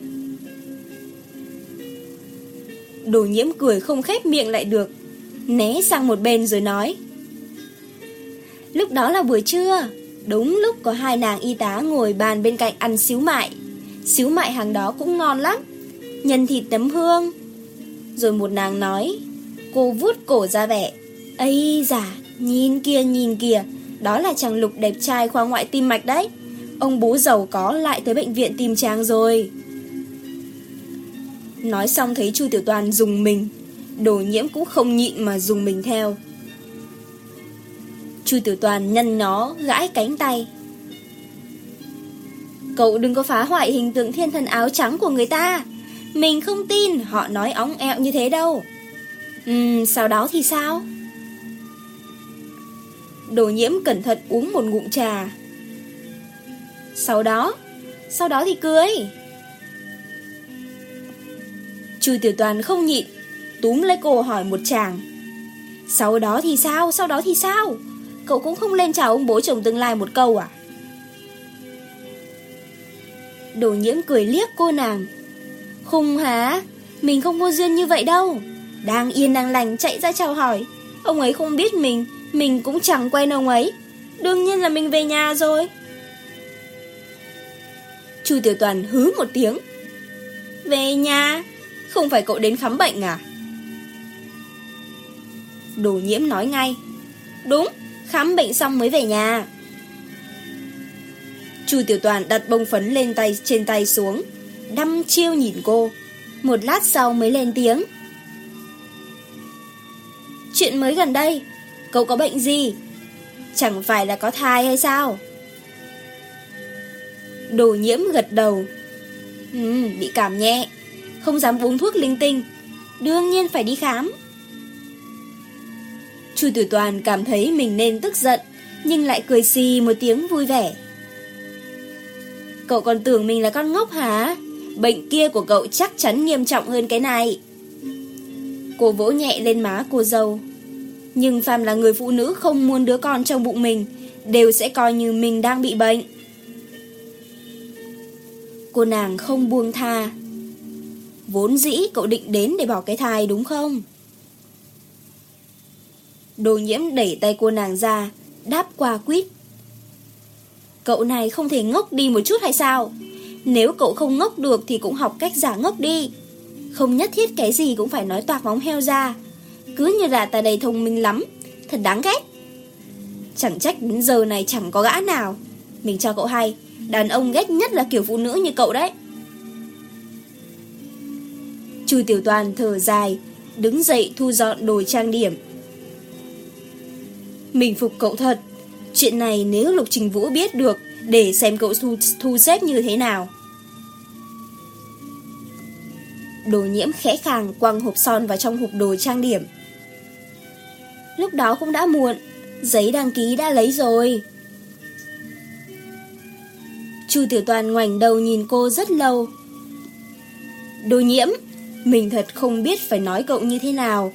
Đồ nhiễm cười không khép miệng lại được né sang một bên rồi nói. Lúc đó là buổi trưa, đúng lúc có hai nàng y tá ngồi bàn bên cạnh ăn xíu mại. Xíu mại hàng đó cũng ngon lắm, nhân thịt nấm hương. Rồi một nàng nói, cô vuốt cổ ra vẻ. Ây giả, nhìn kia nhìn kìa, đó là chàng lục đẹp trai khoa ngoại tim mạch đấy. Ông bố giàu có lại tới bệnh viện tìm chàng rồi. Nói xong thấy Chu Tiểu Toàn dùng mình, đồ nhiễm cũng không nhịn mà dùng mình theo. Chu Tiểu Toàn nhăn nó, gãi cánh tay. Cậu đừng có phá hoại hình tượng thiên thần áo trắng của người ta. Mình không tin họ nói óng ẹo như thế đâu. Ừm, sau đó thì sao? Đồ nhiễm cẩn thận uống một ngụm trà. Sau đó, sau đó thì cưới. Chu Tiểu Toàn không nhịn, túm lấy cô hỏi một chàng. Sau đó thì sao, sau đó thì sao? Cậu cũng không lên chào ông bố chồng tương lai một câu à? Đồ nhiễm cười liếc cô nàng. Khùng hả, mình không vô duyên như vậy đâu. Đang yên đang lành chạy ra chào hỏi. Ông ấy không biết mình, mình cũng chẳng quen ông ấy. Đương nhiên là mình về nhà rồi. Chu Tiểu Toàn hứ một tiếng. Về nhà? Không phải cậu đến khám bệnh à? Đồ nhiễm nói ngay. Đúng, khám bệnh xong mới về nhà. Chu Tiểu Toàn đặt bông phấn lên tay trên tay xuống. Đâm chiêu nhìn cô. Một lát sau mới lên tiếng. Chuyện mới gần đây Cậu có bệnh gì? Chẳng phải là có thai hay sao? Đồ nhiễm gật đầu. Ừ, bị cảm nhẹ. Không dám uống thuốc linh tinh. Đương nhiên phải đi khám. Chu Tử Toàn cảm thấy mình nên tức giận, nhưng lại cười xì một tiếng vui vẻ. Cậu còn tưởng mình là con ngốc hả? Bệnh kia của cậu chắc chắn nghiêm trọng hơn cái này. Cô vỗ nhẹ lên má cô dâu. Nhưng phàm là người phụ nữ không muốn đứa con trong bụng mình, đều sẽ coi như mình đang bị bệnh. Cô nàng không buông tha. Vốn dĩ cậu định đến để bỏ cái thai đúng không? Đồ nhiễm đẩy tay cô nàng ra, Đáp qua quýt. Cậu này không thể ngốc đi một chút hay sao? Nếu cậu không ngốc được Thì cũng học cách giả ngốc đi. Không nhất thiết cái gì cũng phải nói toạc móng heo ra. Cứ như là ta đầy thông minh lắm. Thật đáng ghét. Chẳng trách đến giờ này chẳng có gã nào. Mình cho cậu hay, Đàn ông ghét nhất là kiểu phụ nữ như cậu đấy. Chu Tiểu Toàn thở dài, Đứng dậy thu dọn đồ trang điểm. Mình phục cậu thật. Chuyện này nếu Lục Trình Vũ biết được Để xem cậu thu, thu xếp như thế nào. Đồ nhiễm khẽ khàng quăng hộp son vào trong hộp đồ trang điểm. Lúc đó cũng đã muộn Giấy đăng ký đã lấy rồi. Chu Tiểu Toàn ngoảnh đầu nhìn cô rất lâu. Đồ nhiễm Mình thật không biết phải nói cậu như thế nào.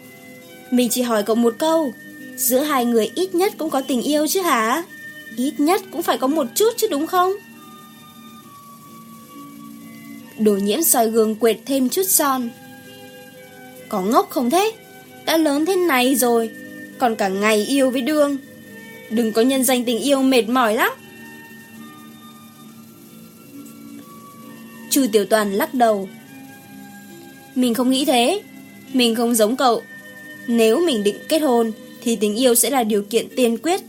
Mình chỉ hỏi cậu một câu. Giữa hai người ít nhất cũng có tình yêu chứ hả? Ít nhất cũng phải có một chút chứ đúng không? Đồ nhiễm soi gương quệt thêm chút son Có ngốc không thế? Đã lớn thế này rồi, Còn cả ngày yêu với đương Đừng có nhân danh tình yêu mệt mỏi lắm Chu Tiểu Toàn lắc đầu Mình không nghĩ thế Mình không giống cậu Nếu mình định kết hôn thì tình yêu sẽ là điều kiện tiên quyết.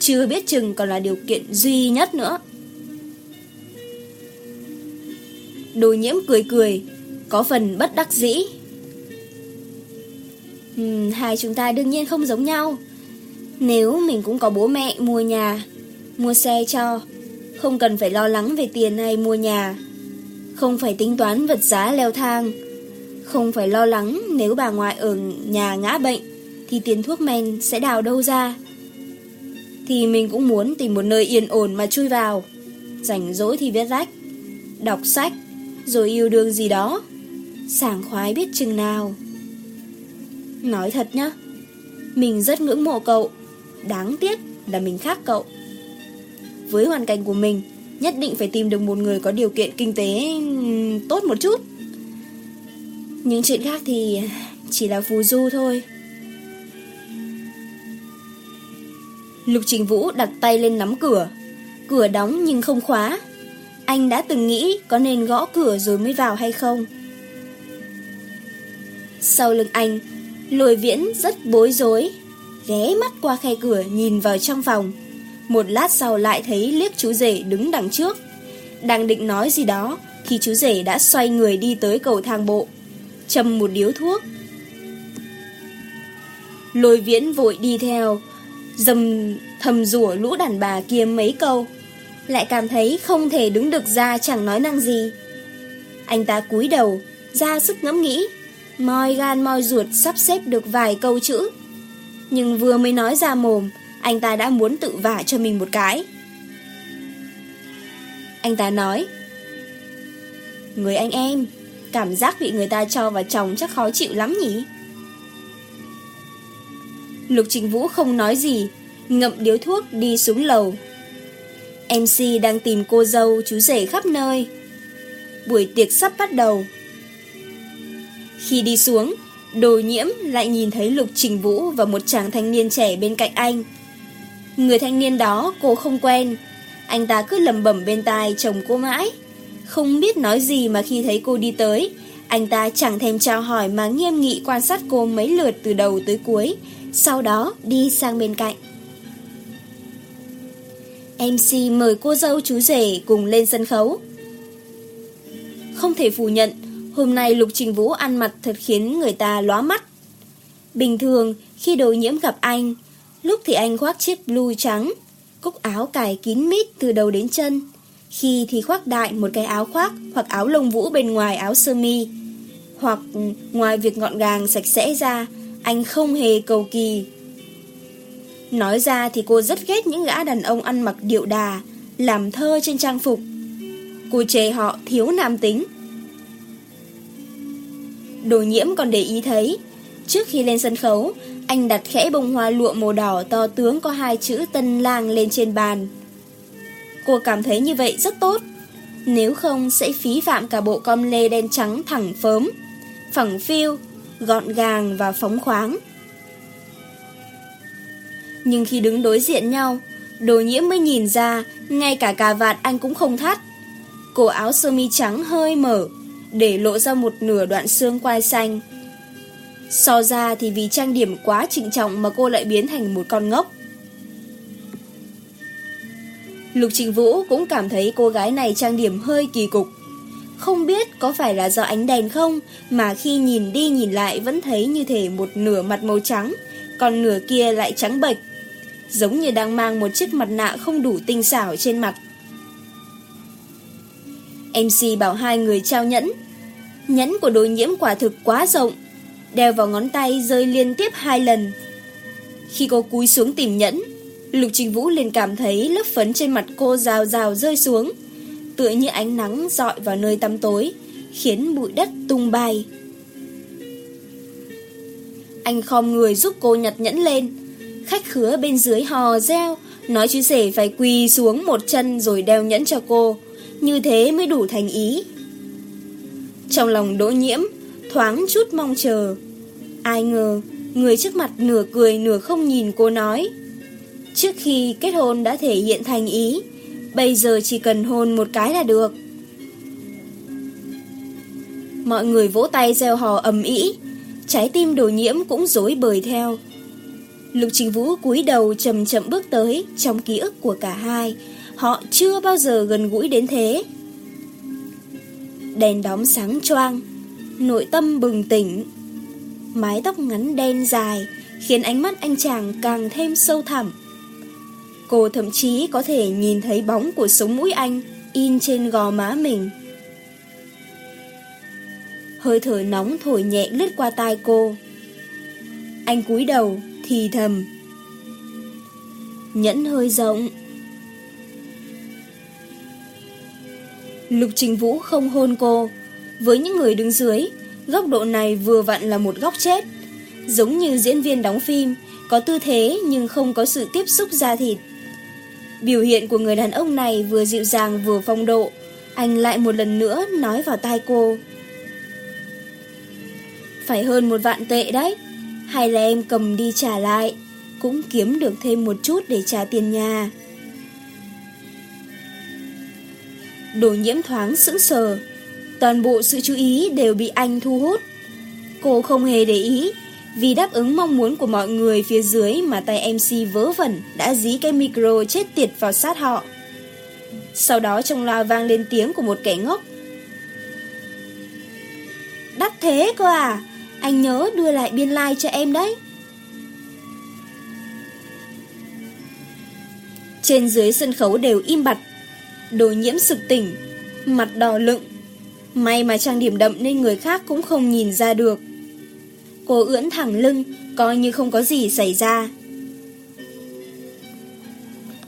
Chưa biết chừng còn là điều kiện duy nhất nữa. Đồ nhiễm cười cười, có phần bất đắc dĩ. Uhm, hai chúng ta đương nhiên không giống nhau. Nếu mình cũng có bố mẹ mua nhà, mua xe cho, không cần phải lo lắng về tiền hay mua nhà, không phải tính toán vật giá leo thang, không phải lo lắng nếu bà ngoại ở nhà ngã bệnh, thì tiền thuốc men sẽ đào đâu ra. Thì mình cũng muốn tìm một nơi yên ổn mà chui vào. Rảnh rỗi thì viết rách, đọc sách, rồi yêu đương gì đó. Sảng khoái biết chừng nào. Nói thật nhá, mình rất ngưỡng mộ cậu. Đáng tiếc là mình khác cậu. Với hoàn cảnh của mình, nhất định phải tìm được một người có điều kiện kinh tế tốt một chút. Những chuyện khác thì chỉ là phù du thôi. Lục Trình Vũ đặt tay lên nắm cửa. Cửa đóng nhưng không khóa. Anh đã từng nghĩ có nên gõ cửa rồi mới vào hay không? Sau lưng anh, lôi viễn rất bối rối. Ghé mắt qua khe cửa nhìn vào trong phòng. Một lát sau lại thấy liếc chú rể đứng đằng trước. Đang định nói gì đó thì chú rể đã xoay người đi tới cầu thang bộ. Châm một điếu thuốc. Lôi viễn vội đi theo, dầm thầm rủa lũ đàn bà kia mấy câu, lại cảm thấy không thể đứng được ra chẳng nói năng gì. Anh ta cúi đầu, ra sức ngẫm nghĩ, moi gan moi ruột sắp xếp được vài câu chữ. Nhưng vừa mới nói ra mồm, anh ta đã muốn tự vả cho mình một cái. Anh ta nói, Người anh em, cảm giác bị người ta cho vào chồng chắc khó chịu lắm nhỉ? Lục Trình Vũ không nói gì, ngậm điếu thuốc đi xuống lầu. MC đang tìm cô dâu chú rể khắp nơi. Buổi tiệc sắp bắt đầu. Khi đi xuống, đồ nhiễm lại nhìn thấy Lục Trình Vũ và một chàng thanh niên trẻ bên cạnh anh. Người thanh niên đó cô không quen, anh ta cứ lầm bẩm bên tai chồng cô mãi. Không biết nói gì mà khi thấy cô đi tới, anh ta chẳng thèm chào hỏi mà nghiêm nghị quan sát cô mấy lượt từ đầu tới cuối, sau đó đi sang bên cạnh. MC mời cô dâu chú rể cùng lên sân khấu. Không thể phủ nhận, hôm nay Lục Trình Vũ ăn mặt thật khiến người ta lóa mắt. Bình thường, khi đồ nhiễm gặp anh, lúc thì anh khoác chiếc blue trắng, cúc áo cài kín mít từ đầu đến chân, khi thì khoác đại một cái áo khoác hoặc áo lông vũ bên ngoài áo sơ mi, hoặc ngoài việc gọn gàng sạch sẽ ra, anh không hề cầu kỳ. Nói ra thì cô rất ghét những gã đàn ông ăn mặc điệu đà, làm thơ trên trang phục. Cô chê họ thiếu nam tính. Đồ nhiễm còn để ý thấy, trước khi lên sân khấu, anh đặt khẽ bông hoa lụa màu đỏ to tướng có hai chữ tân lang lên trên bàn. Cô cảm thấy như vậy rất tốt, nếu không sẽ phí phạm cả bộ com lê đen trắng thẳng phớm, phẳng phiêu, gọn gàng và phóng khoáng. Nhưng khi đứng đối diện nhau, đồ nhiễm mới nhìn ra, ngay cả cà vạt anh cũng không thắt. Cổ áo sơ mi trắng hơi mở, để lộ ra một nửa đoạn xương quai xanh. So ra thì vì trang điểm quá trịnh trọng mà cô lại biến thành một con ngốc. Lục Trình Vũ cũng cảm thấy cô gái này trang điểm hơi kỳ cục. Không biết có phải là do ánh đèn không, Mà khi nhìn đi nhìn lại Vẫn thấy như thể một nửa mặt màu trắng, Còn nửa kia lại trắng bệch, Giống như đang mang một chiếc mặt nạ Không đủ tinh xảo trên mặt. MC bảo hai người trao nhẫn. Nhẫn của đối nhiễm quả thực quá rộng, Đeo vào ngón tay rơi liên tiếp hai lần. Khi cô cúi xuống tìm nhẫn, Lục Trình Vũ liền cảm thấy lớp phấn trên mặt cô rào rào rơi xuống tựa như ánh nắng dọi vào nơi tăm tối, khiến bụi đất tung bay. Anh khom người giúp cô nhặt nhẫn lên. Khách khứa bên dưới hò reo, nói chú rể phải quỳ xuống một chân rồi đeo nhẫn cho cô. Như thế mới đủ thành ý. Trong lòng đỗ nhiễm, thoáng chút mong chờ. Ai ngờ, người trước mặt nửa cười nửa không nhìn cô nói. Trước khi kết hôn đã thể hiện thành ý, Bây giờ chỉ cần hôn một cái là được. Mọi người vỗ tay gieo hò ầm ĩ. Trái tim đồ nhiễm cũng dối bời theo. Lục Trình Vũ cúi đầu chậm chậm bước tới Trong ký ức của cả hai. Họ chưa bao giờ gần gũi đến thế. Đèn đóm sáng choang, Nội tâm bừng tỉnh. Mái tóc ngắn đen dài Khiến ánh mắt anh chàng càng thêm sâu thẳm. Cô thậm chí có thể nhìn thấy bóng của sống mũi anh in trên gò má mình. Hơi thở nóng thổi nhẹ lướt qua tai cô. Anh cúi đầu, thì thầm. Nhẫn hơi rộng. Lục Trình Vũ không hôn cô. Với những người đứng dưới, góc độ này vừa vặn là một góc chết. Giống như diễn viên đóng phim, có tư thế nhưng không có sự tiếp xúc da thịt. Biểu hiện của người đàn ông này vừa dịu dàng vừa phong độ. Anh lại một lần nữa nói vào tai cô. Phải hơn một vạn tệ đấy. Hay là em cầm đi trả lại. Cũng kiếm được thêm một chút để trả tiền nhà. Đồ nhiễm thoáng sững sờ. Toàn bộ sự chú ý đều bị anh thu hút. Cô không hề để ý vì đáp ứng mong muốn của mọi người phía dưới mà tay MC vớ vẩn đã dí cái micro chết tiệt vào sát họ. Sau đó trong loa vang lên tiếng của một kẻ ngốc. Đắt thế cơ à, anh nhớ đưa lại biên lai like cho em đấy. Trên dưới sân khấu đều im bặt, đồ nhiễm sực tỉnh, mặt đỏ lựng. May mà trang điểm đậm nên người khác cũng không nhìn ra được. Cô ưỡn thẳng lưng, coi như không có gì xảy ra.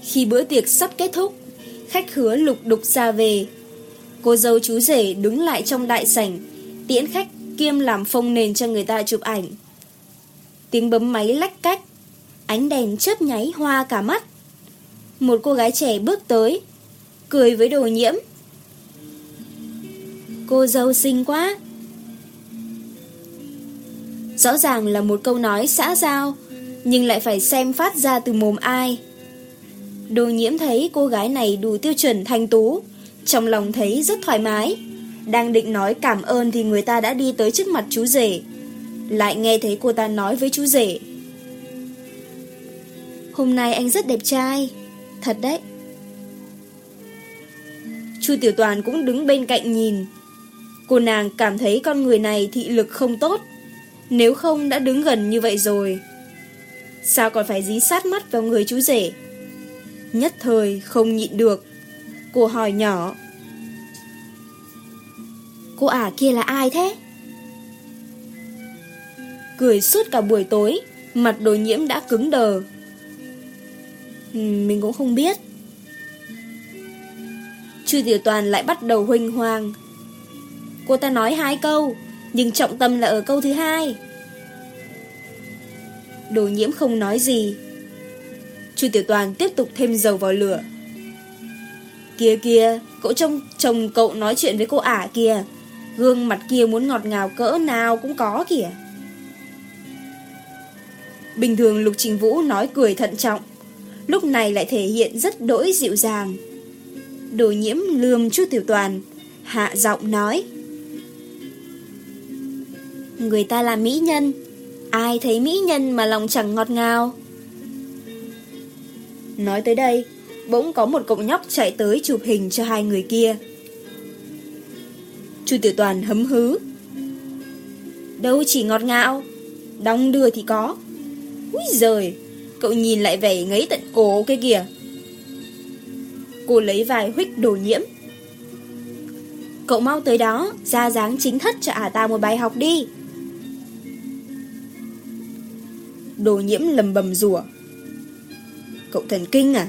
Khi bữa tiệc sắp kết thúc, khách hứa lục đục ra về. Cô dâu chú rể đứng lại trong đại sảnh, tiễn khách kiêm làm phông nền cho người ta chụp ảnh. Tiếng bấm máy lách cách, ánh đèn chớp nháy hoa cả mắt. Một cô gái trẻ bước tới, cười với đồ nhiễm. Cô dâu xinh quá, Rõ ràng là một câu nói xã giao, nhưng lại phải xem phát ra từ mồm ai. Đồ nhiễm thấy cô gái này đủ tiêu chuẩn thanh tú, trong lòng thấy rất thoải mái. Đang định nói cảm ơn thì người ta đã đi tới trước mặt chú rể. Lại nghe thấy cô ta nói với chú rể. Hôm nay anh rất đẹp trai, thật đấy. Chú Tiểu Toàn cũng đứng bên cạnh nhìn. Cô nàng cảm thấy con người này thị lực không tốt, nếu không đã đứng gần như vậy rồi, Sao còn phải dí sát mắt vào người chú rể? Nhất thời không nhịn được, Cô hỏi nhỏ. Cô ả kia là ai thế? Cười suốt cả buổi tối, Mặt đồ nhiễm đã cứng đờ. Ừ, mình cũng không biết. Chư Tiểu Toàn lại bắt đầu huynh hoang. Cô ta nói hai câu nhưng trọng tâm là ở câu thứ hai. Đồ nhiễm không nói gì. Chu Tiểu Toàn tiếp tục thêm dầu vào lửa. Kia kia, cậu trông chồng cậu nói chuyện với cô ả kia. Gương mặt kia muốn ngọt ngào cỡ nào cũng có kìa. Bình thường Lục Trình Vũ nói cười thận trọng, lúc này lại thể hiện rất đỗi dịu dàng. Đồ nhiễm lườm Chu Tiểu Toàn, hạ giọng nói. Người ta là mỹ nhân. Ai thấy mỹ nhân mà lòng chẳng ngọt ngào? Nói tới đây, Bỗng có một cậu nhóc chạy tới chụp hình cho hai người kia. Chu Tiểu Toàn hấm hứ. Đâu chỉ ngọt ngào, Đong đưa thì có. Úi giời, Cậu nhìn lại vẻ ngấy tận cổ cái kìa. Cô lấy vài huyết đồ nhiễm. Cậu mau tới đó, Ra dáng chính thất cho ả ta một bài học đi. Đồ nhiễm lầm bầm rủa Cậu thần kinh à?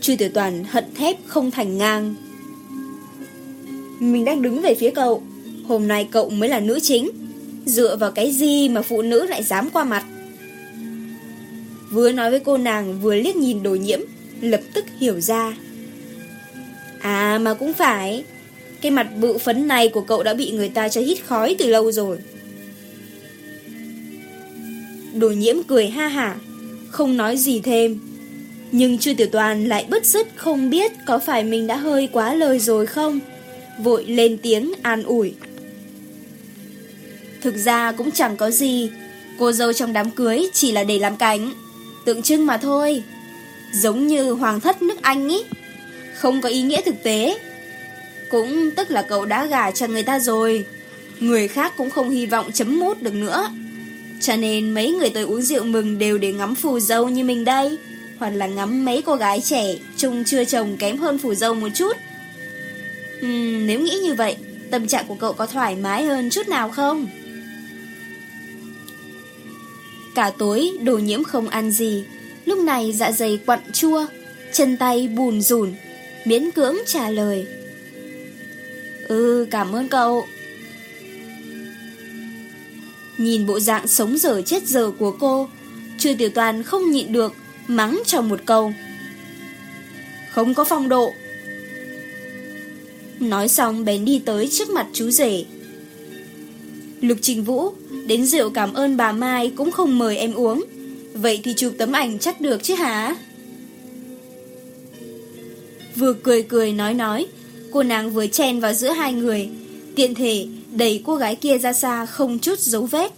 Chư tử toàn hận thép không thành ngang. Mình đang đứng về phía cậu. Hôm nay cậu mới là nữ chính. Dựa vào cái gì mà phụ nữ lại dám qua mặt? Vừa nói với cô nàng, vừa liếc nhìn đồ nhiễm, Lập tức hiểu ra. À mà cũng phải. Cái mặt bự phấn này của cậu đã bị người ta cho hít khói từ lâu rồi. Đồ nhiễm cười ha hả Không nói gì thêm. Nhưng Chu Tiểu Toàn lại bứt rứt không biết Có phải mình đã hơi quá lời rồi không Vội lên tiếng an ủi. Thực ra cũng chẳng có gì Cô dâu trong đám cưới chỉ là để làm cảnh, Tượng trưng mà thôi. Giống như hoàng thất nước Anh ý Không có ý nghĩa thực tế. Cũng tức là cậu đã gà cho người ta rồi Người khác cũng không hy vọng chấm mút được nữa. Cho nên mấy người tôi uống rượu mừng đều để ngắm phù dâu như mình đây. Hoặc là ngắm mấy cô gái trẻ chung chưa chồng kém hơn phù dâu một chút. Uhm, Nếu nghĩ như vậy Tâm trạng của cậu có thoải mái hơn chút nào không? Cả tối đồ nhiễm không ăn gì. Lúc này dạ dày quặn chua Chân tay bùn rùn Miễn cưỡng trả lời. Ừ cảm ơn cậu. Nhìn bộ dạng sống dở chết dở của cô Trừ tiểu toàn không nhịn được, Mắng cho một câu. Không có phong độ. Nói xong, bèn đi tới trước mặt chú rể. Lục Trình Vũ, Đến rượu cảm ơn bà Mai Cũng không mời em uống. Vậy thì chụp tấm ảnh chắc được chứ hả? Vừa cười cười nói nói, Cô nàng vừa chen vào giữa hai người. Tiện thể đẩy cô gái kia ra xa không chút dấu vết.